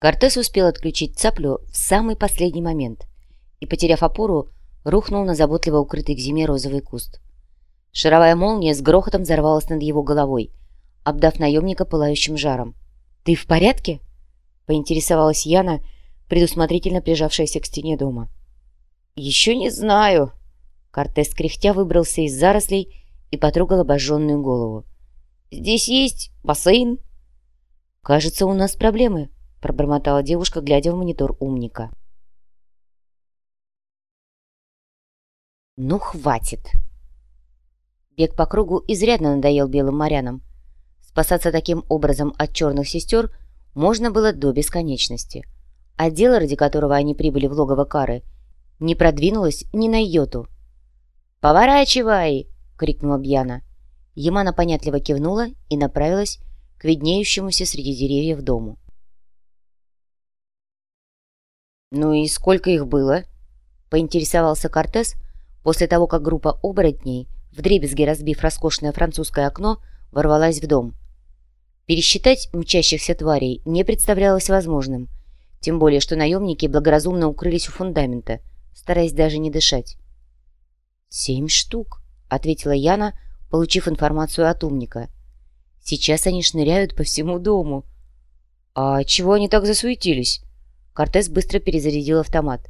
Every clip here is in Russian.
Кортес успел отключить цаплю в самый последний момент и, потеряв опору, рухнул на заботливо укрытый к зиме розовый куст. Шаровая молния с грохотом взорвалась над его головой, обдав наемника пылающим жаром. «Ты в порядке?» — поинтересовалась Яна, предусмотрительно прижавшаяся к стене дома. «Еще не знаю». Кортес кряхтя выбрался из зарослей и потрогал обожженную голову. «Здесь есть бассейн?» «Кажется, у нас проблемы», — пробормотала девушка, глядя в монитор умника. «Ну, хватит!» Бег по кругу изрядно надоел белым морянам. Спасаться таким образом от черных сестер можно было до бесконечности. А дело, ради которого они прибыли в логово Кары, не продвинулось ни на йоту. «Поворачивай!» — крикнула Бьяна. Ямана понятливо кивнула и направилась к виднеющемуся среди деревьев дому. «Ну и сколько их было?» — поинтересовался Кортес после того, как группа оборотней, вдребезги разбив роскошное французское окно, ворвалась в дом. Пересчитать мчащихся тварей не представлялось возможным, тем более что наемники благоразумно укрылись у фундамента, стараясь даже не дышать. «Семь штук», — ответила Яна, получив информацию от умника. «Сейчас они шныряют по всему дому». «А чего они так засуетились?» Кортес быстро перезарядил автомат.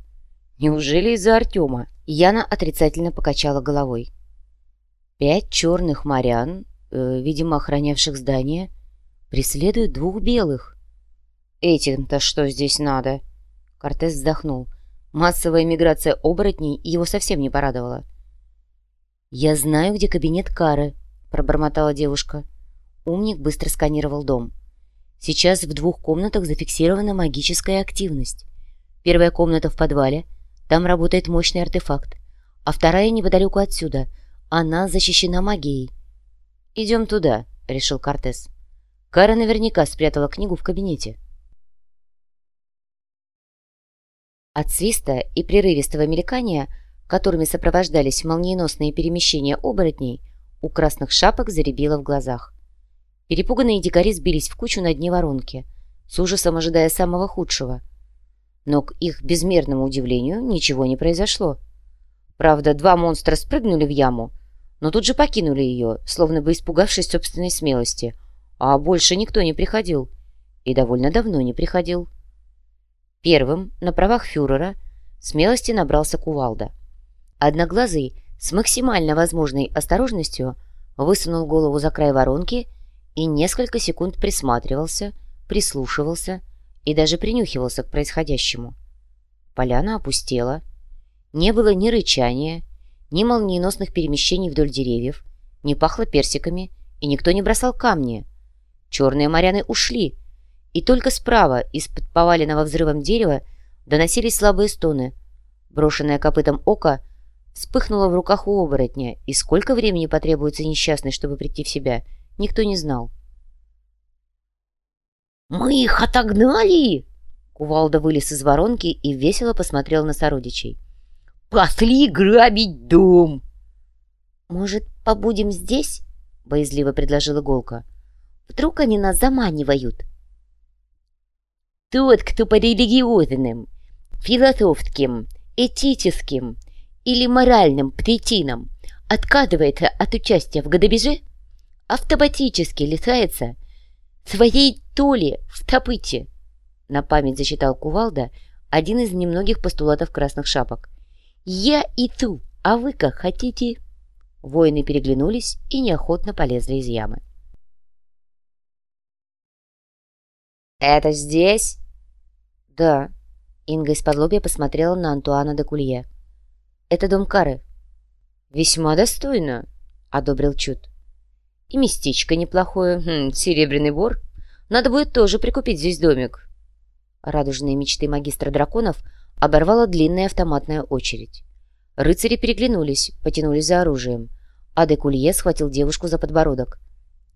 «Неужели из-за Артема?» Яна отрицательно покачала головой. «Пять черных морян, э, видимо, охранявших здание, преследуют двух белых». «Этим-то что здесь надо?» Кортес вздохнул. Массовая миграция оборотней его совсем не порадовала. «Я знаю, где кабинет Кары», — пробормотала девушка. Умник быстро сканировал дом. Сейчас в двух комнатах зафиксирована магическая активность. Первая комната в подвале, там работает мощный артефакт, а вторая неподалеку отсюда, она защищена магией. «Идем туда», — решил Кортес. Кара наверняка спрятала книгу в кабинете. От свиста и прерывистого мелькания — которыми сопровождались молниеносные перемещения оборотней, у красных шапок заребило в глазах. Перепуганные дикари сбились в кучу на дне воронки, с ужасом ожидая самого худшего. Но к их безмерному удивлению ничего не произошло. Правда, два монстра спрыгнули в яму, но тут же покинули ее, словно бы испугавшись собственной смелости, а больше никто не приходил. И довольно давно не приходил. Первым, на правах фюрера, смелости набрался Кувалда. Одноглазый с максимально возможной осторожностью высунул голову за край воронки и несколько секунд присматривался, прислушивался и даже принюхивался к происходящему. Поляна опустела. Не было ни рычания, ни молниеносных перемещений вдоль деревьев, не пахло персиками, и никто не бросал камни. Черные моряны ушли, и только справа, из-под поваленного взрывом дерева, доносились слабые стоны. Брошенное копытом око вспыхнуло в руках у оборотня, и сколько времени потребуется несчастной, чтобы прийти в себя, никто не знал. «Мы их отогнали!» Кувалда вылез из воронки и весело посмотрел на сородичей. «Пошли грабить дом!» «Может, побудем здесь?» — боязливо предложила Иголка. «Вдруг они нас заманивают?» «Тот, кто по религиозным, философским, этическим или моральным претинам отказывается от участия в годобеже, автоматически лишается своей толи в топыте. На память засчитал Кувалда один из немногих постулатов красных шапок. «Я и ту, а вы как хотите?» Воины переглянулись и неохотно полезли из ямы. «Это здесь?» «Да». Инга из-под посмотрела на Антуана де Кулье. Это дом Кары». «Весьма достойно», — одобрил Чуд. «И местечко неплохое. Хм, серебряный бор. Надо будет тоже прикупить здесь домик». Радужные мечты магистра драконов оборвала длинная автоматная очередь. Рыцари переглянулись, потянулись за оружием, а схватил девушку за подбородок.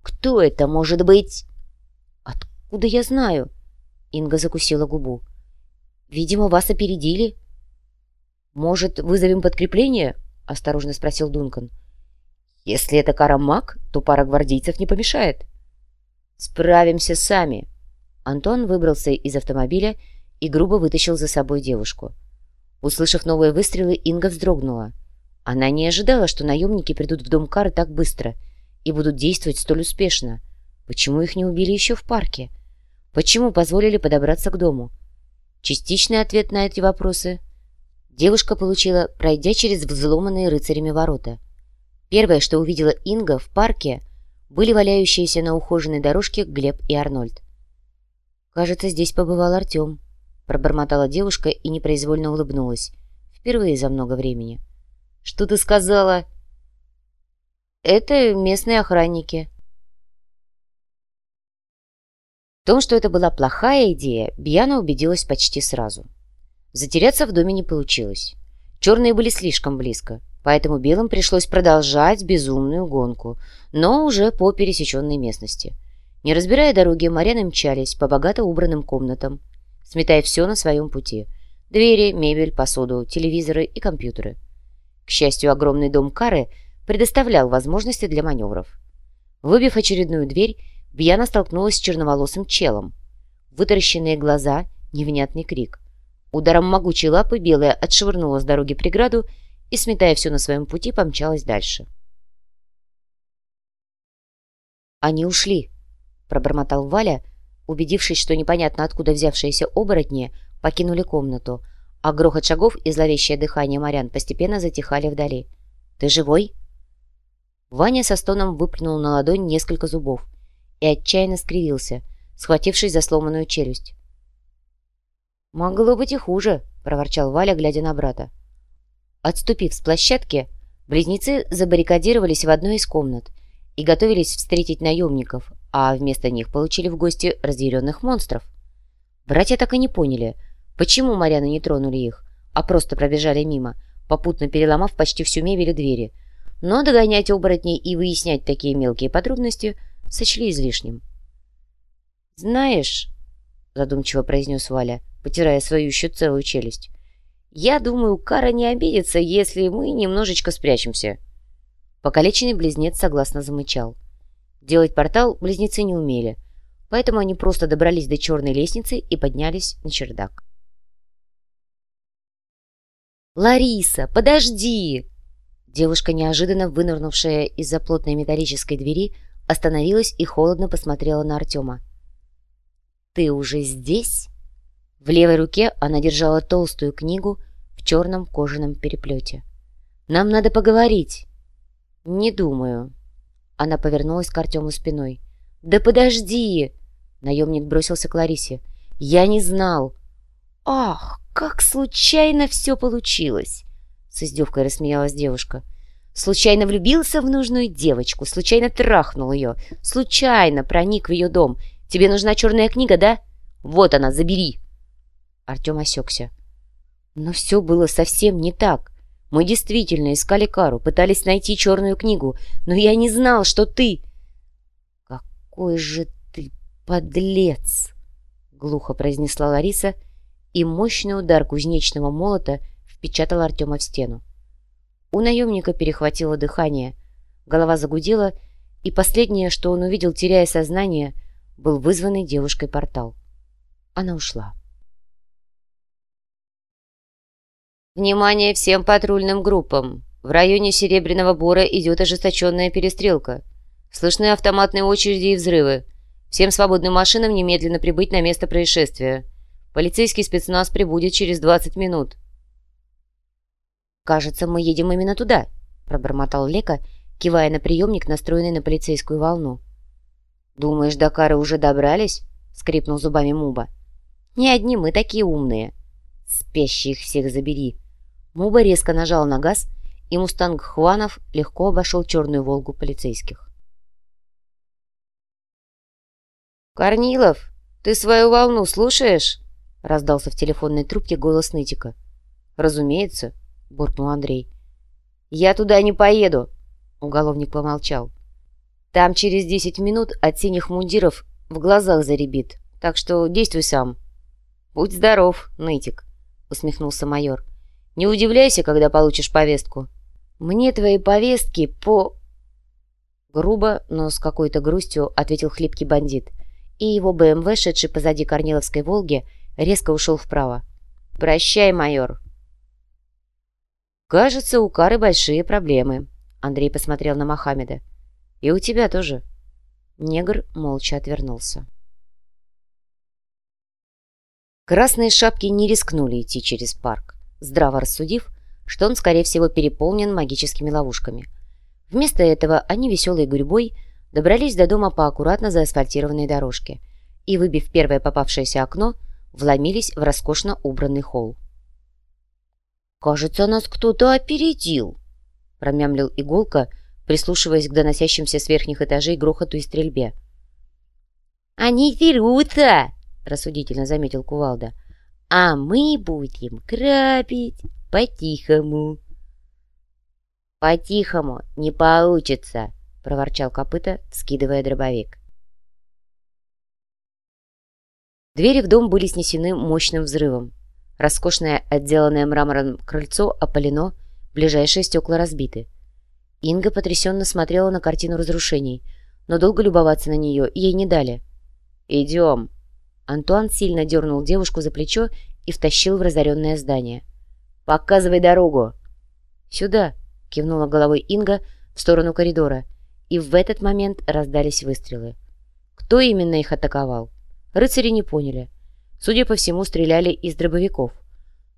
«Кто это может быть?» «Откуда я знаю?» Инга закусила губу. «Видимо, вас опередили». «Может, вызовем подкрепление?» — осторожно спросил Дункан. «Если это карамак, то пара гвардейцев не помешает». «Справимся сами». Антон выбрался из автомобиля и грубо вытащил за собой девушку. Услышав новые выстрелы, Инга вздрогнула. Она не ожидала, что наемники придут в дом Кары так быстро и будут действовать столь успешно. Почему их не убили еще в парке? Почему позволили подобраться к дому? Частичный ответ на эти вопросы девушка получила, пройдя через взломанные рыцарями ворота. Первое, что увидела Инга в парке, были валяющиеся на ухоженной дорожке Глеб и Арнольд. «Кажется, здесь побывал Артем», — пробормотала девушка и непроизвольно улыбнулась. Впервые за много времени. «Что ты сказала?» «Это местные охранники», В том, что это была плохая идея, Бьяна убедилась почти сразу. Затеряться в доме не получилось. Черные были слишком близко, поэтому белым пришлось продолжать безумную гонку, но уже по пересеченной местности. Не разбирая дороги, моряны мчались по богато убранным комнатам, сметая все на своем пути. Двери, мебель, посуду, телевизоры и компьютеры. К счастью, огромный дом Кары предоставлял возможности для маневров. Выбив очередную дверь, Бьяна столкнулась с черноволосым челом. Вытаращенные глаза, невнятный крик. Ударом могучей лапы белая отшвырнула с дороги преграду и, сметая все на своем пути, помчалась дальше. «Они ушли», — пробормотал Валя, убедившись, что непонятно откуда взявшиеся оборотни покинули комнату, а грохот шагов и зловещее дыхание морян постепенно затихали вдали. «Ты живой?» Ваня со стоном выплюнул на ладонь несколько зубов и отчаянно скривился, схватившись за сломанную челюсть. «Могло быть и хуже», — проворчал Валя, глядя на брата. Отступив с площадки, близнецы забаррикадировались в одной из комнат и готовились встретить наемников, а вместо них получили в гости разъяренных монстров. Братья так и не поняли, почему моряны не тронули их, а просто пробежали мимо, попутно переломав почти всю мебель и двери. Но догонять оборотней и выяснять такие мелкие подробности – сочли излишним. «Знаешь», — задумчиво произнес Валя, потирая свою еще целую челюсть, «я думаю, Кара не обидится, если мы немножечко спрячемся». Покалеченный близнец согласно замычал. Делать портал близнецы не умели, поэтому они просто добрались до черной лестницы и поднялись на чердак. «Лариса, подожди!» Девушка, неожиданно вынырнувшая из-за плотной металлической двери, остановилась и холодно посмотрела на Артема. «Ты уже здесь?» В левой руке она держала толстую книгу в черном кожаном переплете. «Нам надо поговорить». «Не думаю». Она повернулась к Артему спиной. «Да подожди!» Наемник бросился к Ларисе. «Я не знал». «Ах, как случайно все получилось!» С издевкой рассмеялась девушка. Случайно влюбился в нужную девочку, случайно трахнул ее, случайно проник в ее дом. Тебе нужна черная книга, да? Вот она, забери!» Артем осекся. Но все было совсем не так. Мы действительно искали Кару, пытались найти черную книгу, но я не знал, что ты... «Какой же ты подлец!» — глухо произнесла Лариса, и мощный удар кузнечного молота впечатал Артема в стену. У наемника перехватило дыхание, голова загудела, и последнее, что он увидел, теряя сознание, был вызванный девушкой портал. Она ушла. «Внимание всем патрульным группам! В районе Серебряного Бора идет ожесточенная перестрелка. Слышны автоматные очереди и взрывы. Всем свободным машинам немедленно прибыть на место происшествия. Полицейский спецназ прибудет через 20 минут. «Кажется, мы едем именно туда», — пробормотал Лека, кивая на приемник, настроенный на полицейскую волну. «Думаешь, до Кары уже добрались?» — скрипнул зубами Муба. «Не одни мы такие умные». «Спящих всех забери!» Муба резко нажал на газ, и мустанг Хванов легко обошел черную «Волгу» полицейских. «Корнилов, ты свою волну слушаешь?» — раздался в телефонной трубке голос Нытика. «Разумеется», — буркнул Андрей. «Я туда не поеду», — уголовник помолчал. «Там через десять минут от синих мундиров в глазах заребит, так что действуй сам». «Будь здоров, нытик», — усмехнулся майор. «Не удивляйся, когда получишь повестку. Мне твои повестки по...» Грубо, но с какой-то грустью ответил хлипкий бандит и его БМВ, шедший позади Корниловской «Волги», резко ушел вправо. «Прощай, майор!» «Кажется, у Кары большие проблемы», — Андрей посмотрел на Мохаммеда. «И у тебя тоже». Негр молча отвернулся. Красные шапки не рискнули идти через парк, здраво рассудив, что он, скорее всего, переполнен магическими ловушками. Вместо этого они веселой гурьбой добрались до дома по аккуратно заасфальтированной дорожке и, выбив первое попавшееся окно, вломились в роскошно убранный холл. «Кажется, нас кто-то опередил», — промямлил Иголка, прислушиваясь к доносящимся с верхних этажей грохоту и стрельбе. «Они дерутся!» — рассудительно заметил Кувалда. «А мы будем грабить по-тихому». «По-тихому не получится», — проворчал копыта, скидывая дробовик. Двери в дом были снесены мощным взрывом. Роскошное, отделанное мрамором крыльцо опалено, ближайшие стекла разбиты. Инга потрясенно смотрела на картину разрушений, но долго любоваться на нее ей не дали. «Идем!» Антуан сильно дернул девушку за плечо и втащил в разоренное здание. «Показывай дорогу!» «Сюда!» — кивнула головой Инга в сторону коридора, и в этот момент раздались выстрелы. Кто именно их атаковал? Рыцари не поняли. Судя по всему, стреляли из дробовиков.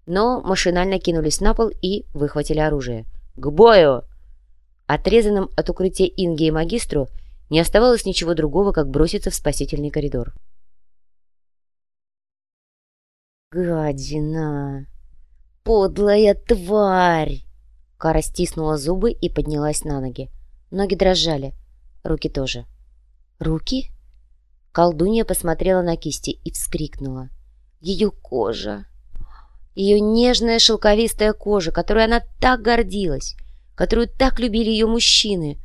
Но машинально кинулись на пол и выхватили оружие. «К бою!» Отрезанным от укрытия Инги и магистру не оставалось ничего другого, как броситься в спасительный коридор. «Гадина! Подлая тварь!» Кара стиснула зубы и поднялась на ноги. Ноги дрожали, руки тоже. «Руки?» Колдунья посмотрела на кисти и вскрикнула. Ее кожа. Ее нежная шелковистая кожа, которой она так гордилась, которую так любили ее мужчины.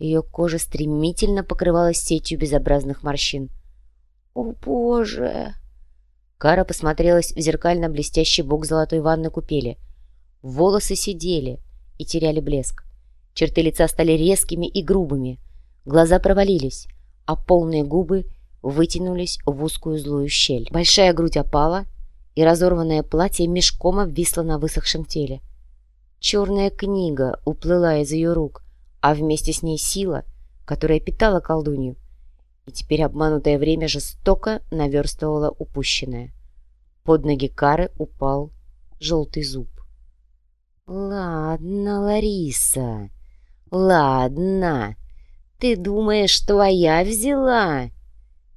Ее кожа стремительно покрывалась сетью безобразных морщин. «О, Боже!» Кара посмотрелась в зеркально-блестящий бок золотой ванны купели. Волосы сидели и теряли блеск. Черты лица стали резкими и грубыми. Глаза провалились, а полные губы вытянулись в узкую злую щель. Большая грудь опала, и разорванное платье мешком обвисло на высохшем теле. Черная книга уплыла из ее рук, а вместе с ней сила, которая питала колдунью, и теперь обманутое время жестоко наверстывало упущенное. Под ноги Кары упал желтый зуб. «Ладно, Лариса, ладно, ты думаешь, твоя взяла?»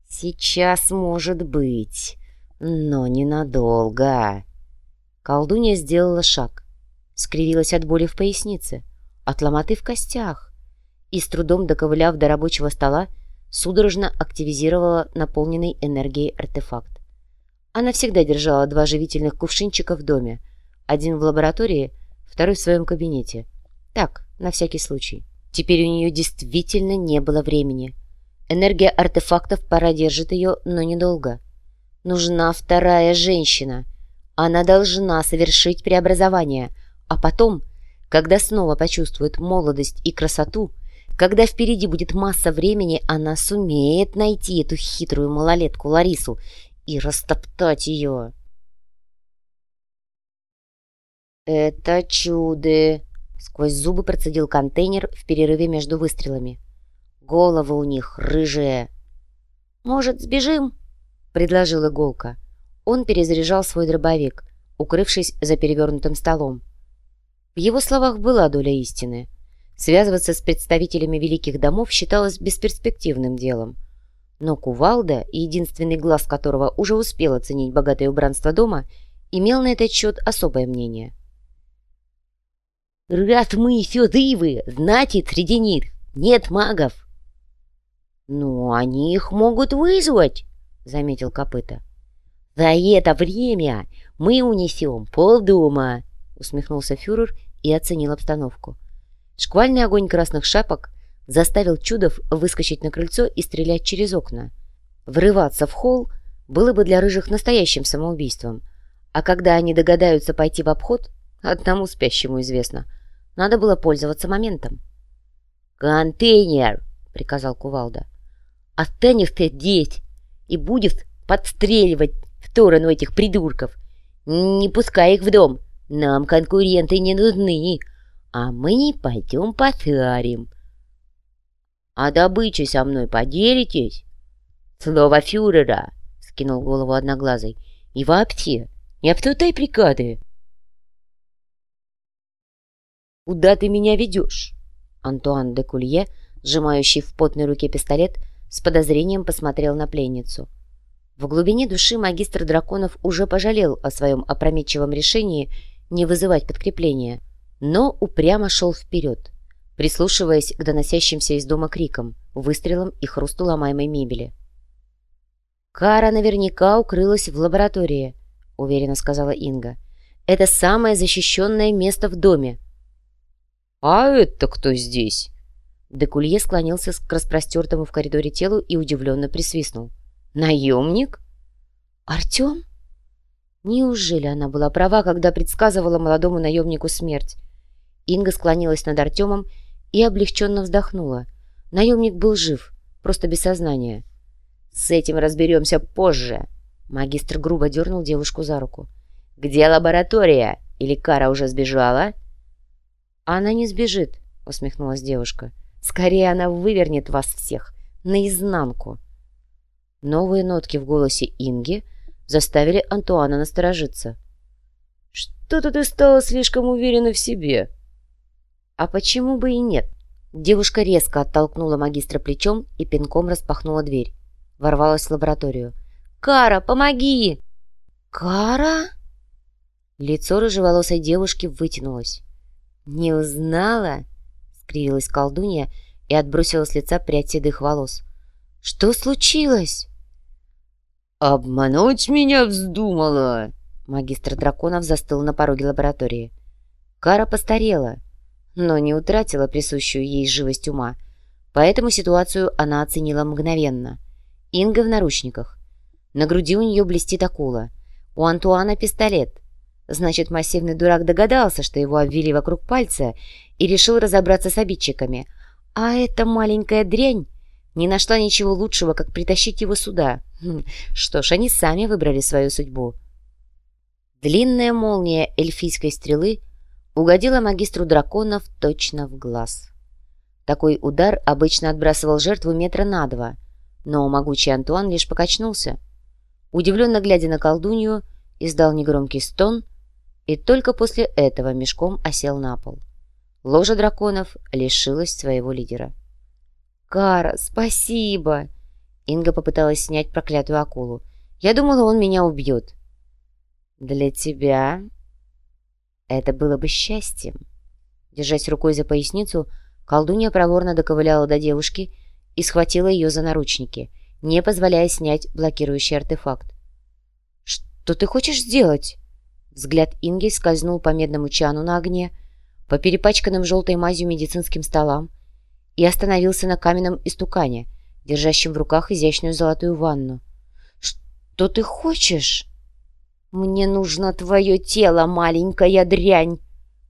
«Сейчас, может быть, но ненадолго». Колдунья сделала шаг, скривилась от боли в пояснице, от ломоты в костях и, с трудом доковыляв до рабочего стола, судорожно активизировала наполненный энергией артефакт. Она всегда держала два живительных кувшинчика в доме, один в лаборатории, второй в своем кабинете. Так, на всякий случай. Теперь у нее действительно не было времени — Энергия артефактов пора держит ее, но недолго. Нужна вторая женщина. Она должна совершить преобразование, а потом, когда снова почувствует молодость и красоту, когда впереди будет масса времени, она сумеет найти эту хитрую малолетку Ларису и растоптать ее. «Это чудо!» — сквозь зубы процедил контейнер в перерыве между выстрелами. Головы у них рыжие. «Может, сбежим?» — предложил Иголка. Он перезаряжал свой дробовик, укрывшись за перевернутым столом. В его словах была доля истины. Связываться с представителями великих домов считалось бесперспективным делом. Но Кувалда, единственный глаз которого уже успел оценить богатое убранство дома, имел на этот счет особое мнение. «Раз мы все живы, значит, среди них нет магов!» «Ну, они их могут вызвать», — заметил копыта. «За это время мы унесем полдома», — усмехнулся фюрер и оценил обстановку. Шквальный огонь красных шапок заставил чудов выскочить на крыльцо и стрелять через окна. Врываться в холл было бы для рыжих настоящим самоубийством, а когда они догадаются пойти в обход, одному спящему известно, надо было пользоваться моментом. «Контейнер!» — приказал Кувалда. Останешься здесь. и будет подстреливать в сторону этих придурков. Не пускай их в дом. Нам конкуренты не нужны, а мы пойдем посарим. А добычей со мной поделитесь? Слово фюрера, скинул голову одноглазый. И вообще, не обсуждай прикады. Куда ты меня ведешь? Антуан де Кулье, сжимающий в потной руке пистолет, с подозрением посмотрел на пленницу. В глубине души магистр драконов уже пожалел о своем опрометчивом решении не вызывать подкрепления, но упрямо шел вперед, прислушиваясь к доносящимся из дома крикам, выстрелам и хрусту ломаемой мебели. «Кара наверняка укрылась в лаборатории», — уверенно сказала Инга. «Это самое защищенное место в доме». «А это кто здесь?» Декулье склонился к распростертому в коридоре телу и удивленно присвистнул. «Наемник?» «Артем?» Неужели она была права, когда предсказывала молодому наемнику смерть? Инга склонилась над Артемом и облегченно вздохнула. Наемник был жив, просто без сознания. «С этим разберемся позже!» Магистр грубо дернул девушку за руку. «Где лаборатория? Или Кара уже сбежала?» «Она не сбежит», — усмехнулась девушка. «Скорее она вывернет вас всех наизнанку». Новые нотки в голосе Инги — заставили Антуана насторожиться. «Что-то ты стала слишком уверена в себе». «А почему бы и нет?» Девушка резко оттолкнула магистра плечом и пинком распахнула дверь. Ворвалась в лабораторию. «Кара, помоги!» «Кара?» Лицо рыжеволосой девушки вытянулось. «Не узнала?» — скривилась колдунья и отбросила с лица прядь седых волос. «Что случилось?» «Обмануть меня вздумала!» Магистр драконов застыл на пороге лаборатории. Кара постарела, но не утратила присущую ей живость ума, поэтому ситуацию она оценила мгновенно. Инга в наручниках. На груди у нее блестит акула. У Антуана пистолет. Значит, массивный дурак догадался, что его обвели вокруг пальца и решил разобраться с обидчиками. А эта маленькая дрянь не нашла ничего лучшего, как притащить его сюда. Хм, что ж, они сами выбрали свою судьбу. Длинная молния эльфийской стрелы угодила магистру драконов точно в глаз. Такой удар обычно отбрасывал жертву метра на два, но могучий Антуан лишь покачнулся. Удивленно глядя на колдунью, издал негромкий стон и только после этого мешком осел на пол. Ложа драконов лишилась своего лидера. «Кара, спасибо!» Инга попыталась снять проклятую акулу. «Я думала, он меня убьет». «Для тебя это было бы счастьем». Держась рукой за поясницу, колдунья проворно доковыляла до девушки и схватила ее за наручники, не позволяя снять блокирующий артефакт. «Что ты хочешь сделать?» Взгляд Инги скользнул по медному чану на огне, по перепачканным желтой мазью медицинским столам, и остановился на каменном истукане, держащем в руках изящную золотую ванну. «Что ты хочешь?» «Мне нужно твое тело, маленькая дрянь!»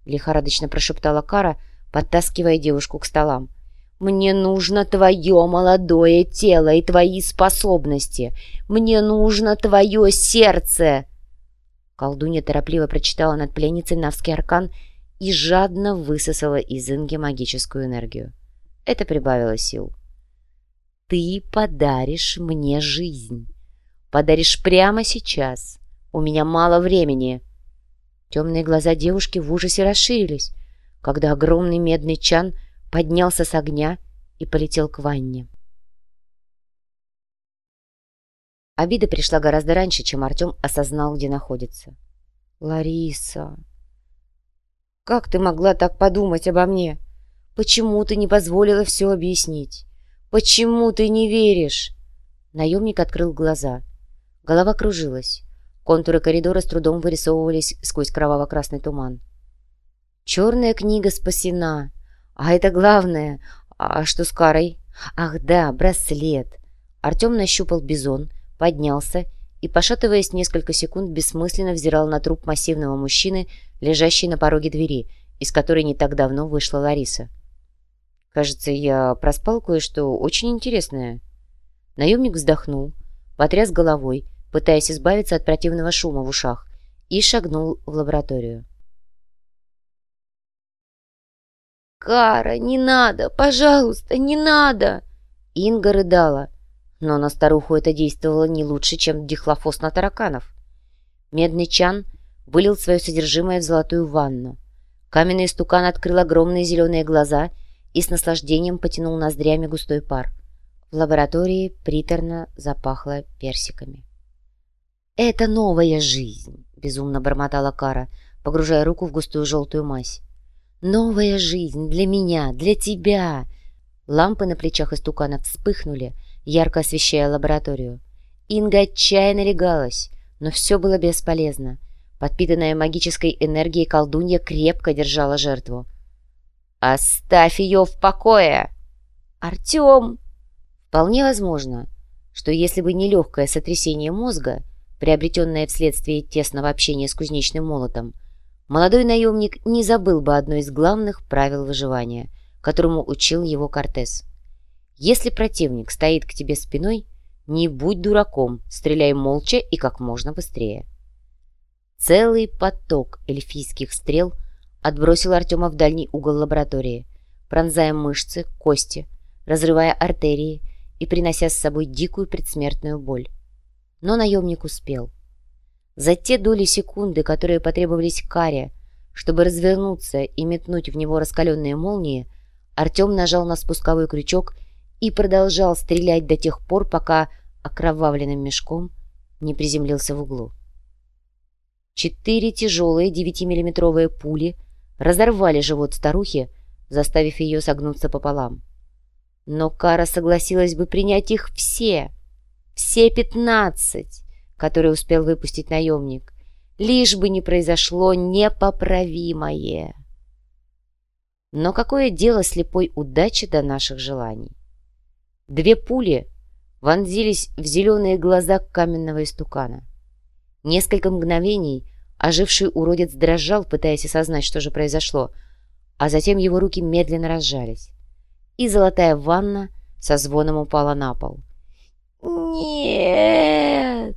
лихорадочно прошептала Кара, подтаскивая девушку к столам. «Мне нужно твое молодое тело и твои способности! Мне нужно твое сердце!» Колдунья торопливо прочитала над пленницей Навский аркан и жадно высосала из Инги магическую энергию. Это прибавило сил. «Ты подаришь мне жизнь. Подаришь прямо сейчас. У меня мало времени». Темные глаза девушки в ужасе расширились, когда огромный медный чан поднялся с огня и полетел к ванне. Обида пришла гораздо раньше, чем Артем осознал, где находится. «Лариса, как ты могла так подумать обо мне?» Почему ты не позволила все объяснить? Почему ты не веришь?» Наемник открыл глаза. Голова кружилась. Контуры коридора с трудом вырисовывались сквозь кроваво-красный туман. «Черная книга спасена. А это главное. А что с Карой? Ах да, браслет!» Артем нащупал бизон, поднялся и, пошатываясь несколько секунд, бессмысленно взирал на труп массивного мужчины, лежащий на пороге двери, из которой не так давно вышла Лариса. Кажется, я проспал кое-что очень интересное. Наемник вздохнул, потряс головой, пытаясь избавиться от противного шума в ушах, и шагнул в лабораторию. «Кара, не надо! Пожалуйста, не надо!» Инга рыдала, но на старуху это действовало не лучше, чем дихлофос на тараканов. Медный чан вылил свое содержимое в золотую ванну. Каменный стукан открыл огромные зеленые глаза и с наслаждением потянул ноздрями густой пар. В лаборатории приторно запахло персиками. «Это новая жизнь!» — безумно бормотала Кара, погружая руку в густую желтую мазь. «Новая жизнь для меня, для тебя!» Лампы на плечах истукана вспыхнули, ярко освещая лабораторию. Инга отчаянно легалась, но все было бесполезно. Подпитанная магической энергией колдунья крепко держала жертву. «Оставь ее в покое!» «Артем!» Вполне возможно, что если бы не легкое сотрясение мозга, приобретенное вследствие тесного общения с кузнечным молотом, молодой наемник не забыл бы одно из главных правил выживания, которому учил его Кортес. Если противник стоит к тебе спиной, не будь дураком, стреляй молча и как можно быстрее. Целый поток эльфийских стрел отбросил Артема в дальний угол лаборатории, пронзая мышцы, кости, разрывая артерии и принося с собой дикую предсмертную боль. Но наемник успел. За те доли секунды, которые потребовались Каре, чтобы развернуться и метнуть в него раскаленные молнии, Артем нажал на спусковой крючок и продолжал стрелять до тех пор, пока окровавленным мешком не приземлился в углу. Четыре тяжелые девятимиллиметровые пули разорвали живот старухи, заставив ее согнуться пополам. Но Кара согласилась бы принять их все, все пятнадцать, которые успел выпустить наемник, лишь бы не произошло непоправимое. Но какое дело слепой удачи до наших желаний? Две пули вонзились в зеленые глаза каменного истукана. Несколько мгновений оживший уродец дрожал, пытаясь осознать, что же произошло, а затем его руки медленно разжались, и золотая ванна со звоном упала на пол. «Нет!»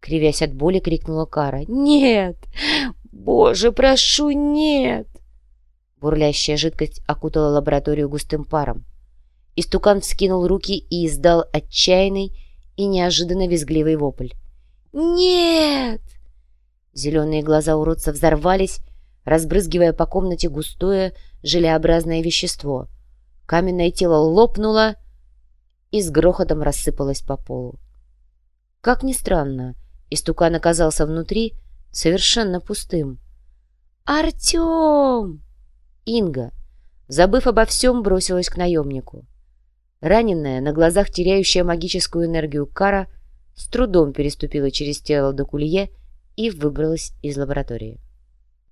Кривясь от боли, крикнула Кара. «Нет! Боже, прошу, нет!» Бурлящая жидкость окутала лабораторию густым паром. Истукан вскинул руки и издал отчаянный и неожиданно визгливый вопль. «Нет!» Зеленые глаза уродца взорвались, разбрызгивая по комнате густое желеобразное вещество. Каменное тело лопнуло и с грохотом рассыпалось по полу. Как ни странно, истукан оказался внутри совершенно пустым. «Артем!» Инга, забыв обо всем, бросилась к наемнику. Раненная, на глазах теряющая магическую энергию Кара, с трудом переступила через тело до кулье и выбралась из лаборатории.